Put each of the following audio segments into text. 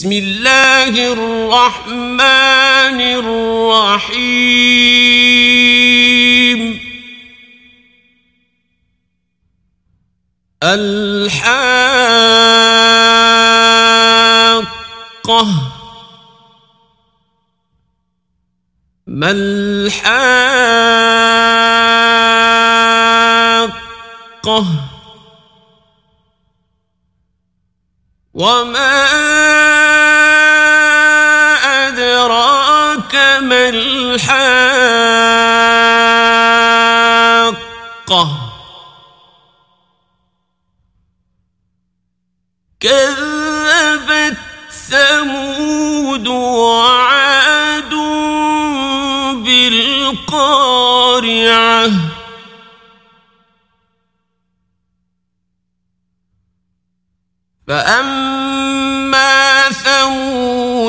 بسم الله الرحمن الرحيم. الحاقة ما الحاقة وما كَمَا الحاقة كذبت ثمود وعاد بالقارعة. فأما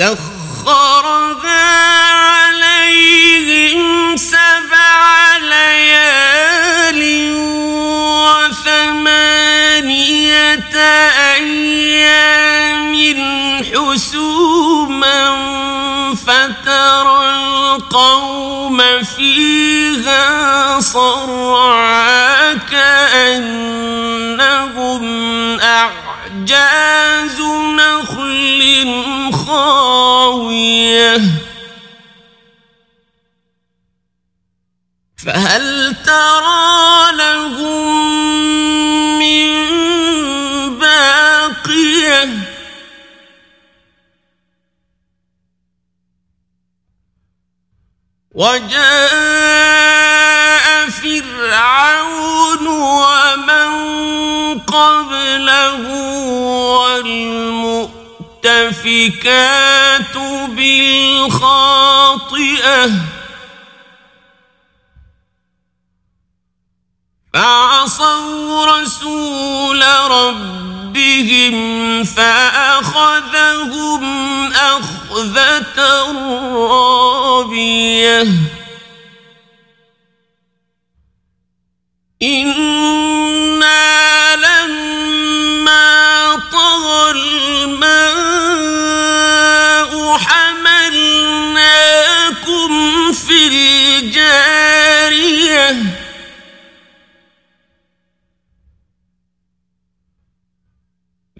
سخرها عليهم سبع ليال وثمانية أيام حسوما فترى القوم فيها صرعا كأن وجاء فرعون ومن قبله والمؤتفكات بالخاطئة فعصوا رسول رب ربهم فأخذهم أخذة رابية إن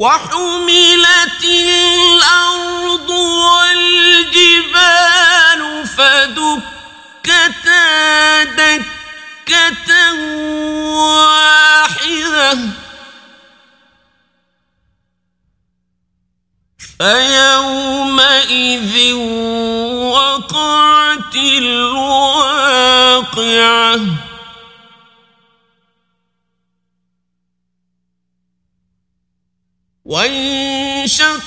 وحملت الأرض والجبال فدكتا دكة واحدة فيومئذ وقعت الواقعة وانشقت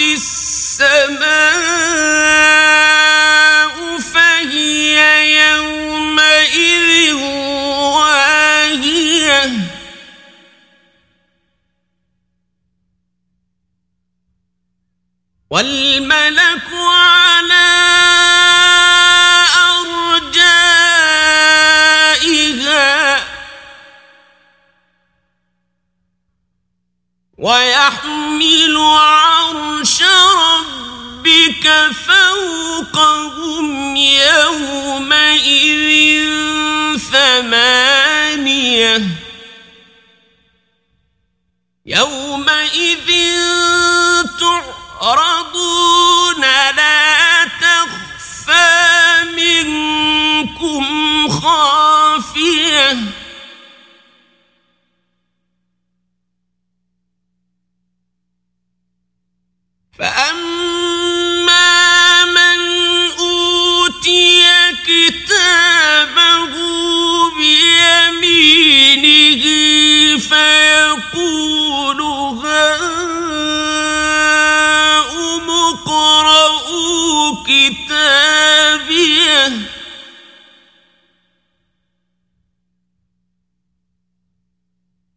السماء فهي يومئذ واهية. والملك على فوقهم يومئذ ثمانية. يومئذ تعرض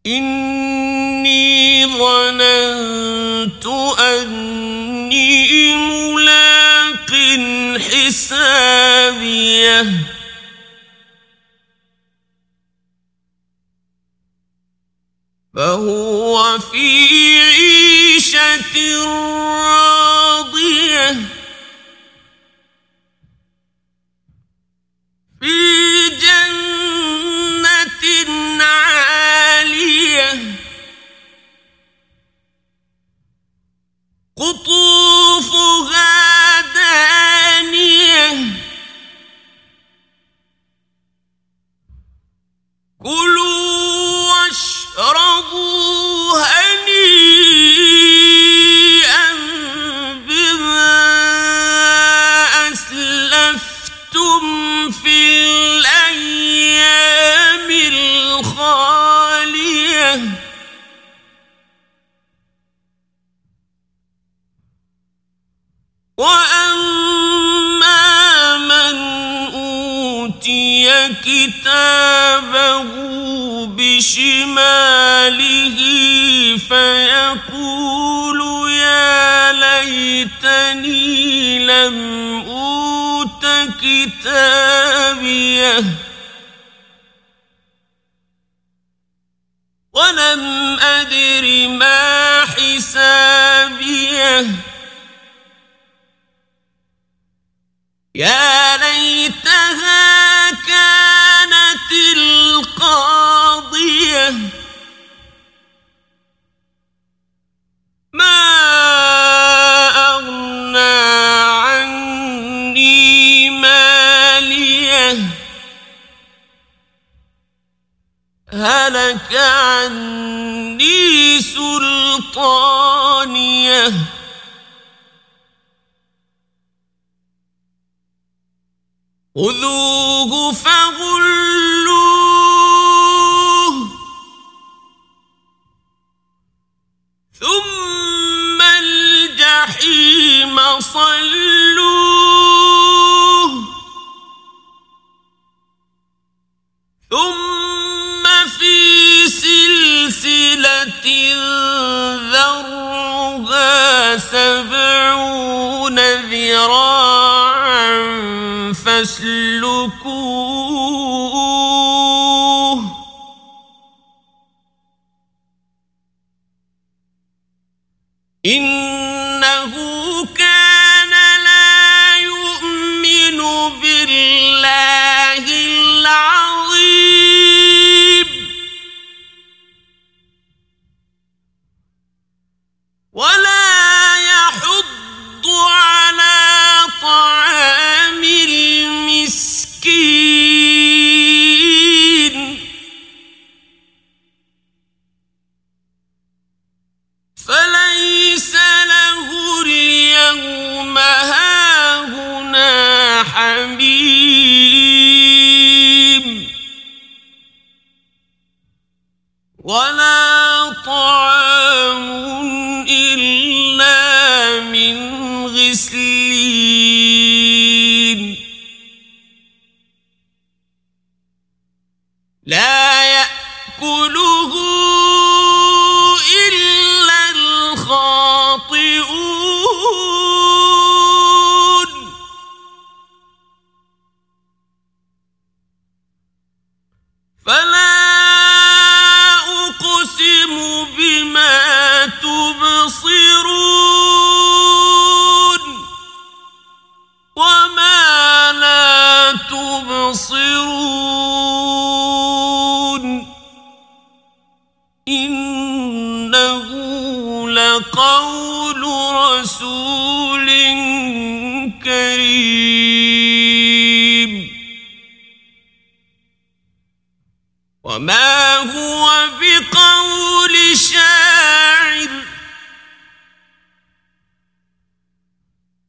إني ظننت أني ملاق حسابيه. فهو في ¡CUL! بشماله فيقول يا ليتني لم أوت كتابيه ولم أدري هلك عني سلطانية. خذوه فغلوه. ثم الجحيم صلوه ان كريم. وما هو بقول شاعر.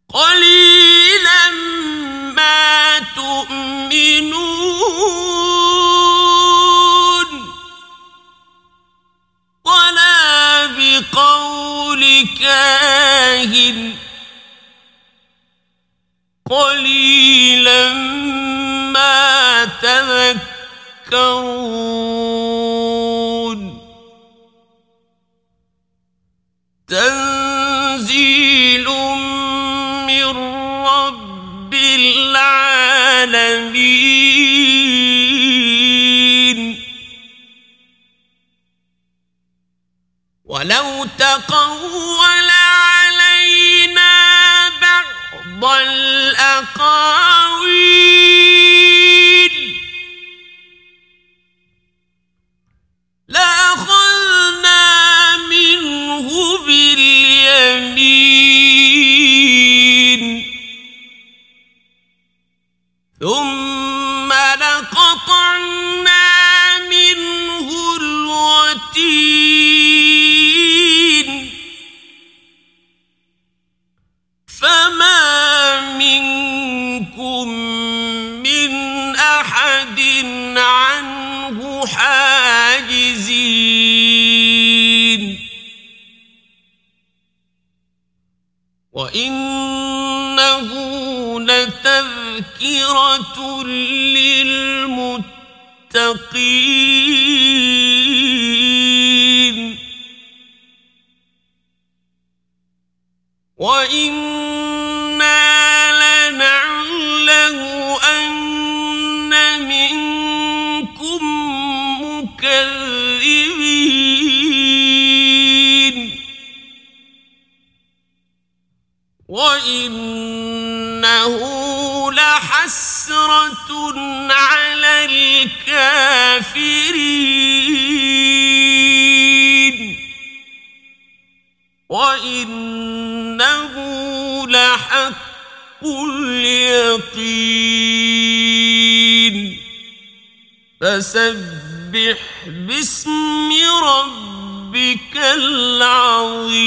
قليلا ما تؤمنون. ولا بقول كاهن. قليلا ما تذكرون. تم لتذكره الكافرين وإنه لحق اليقين فسبح باسم ربك العظيم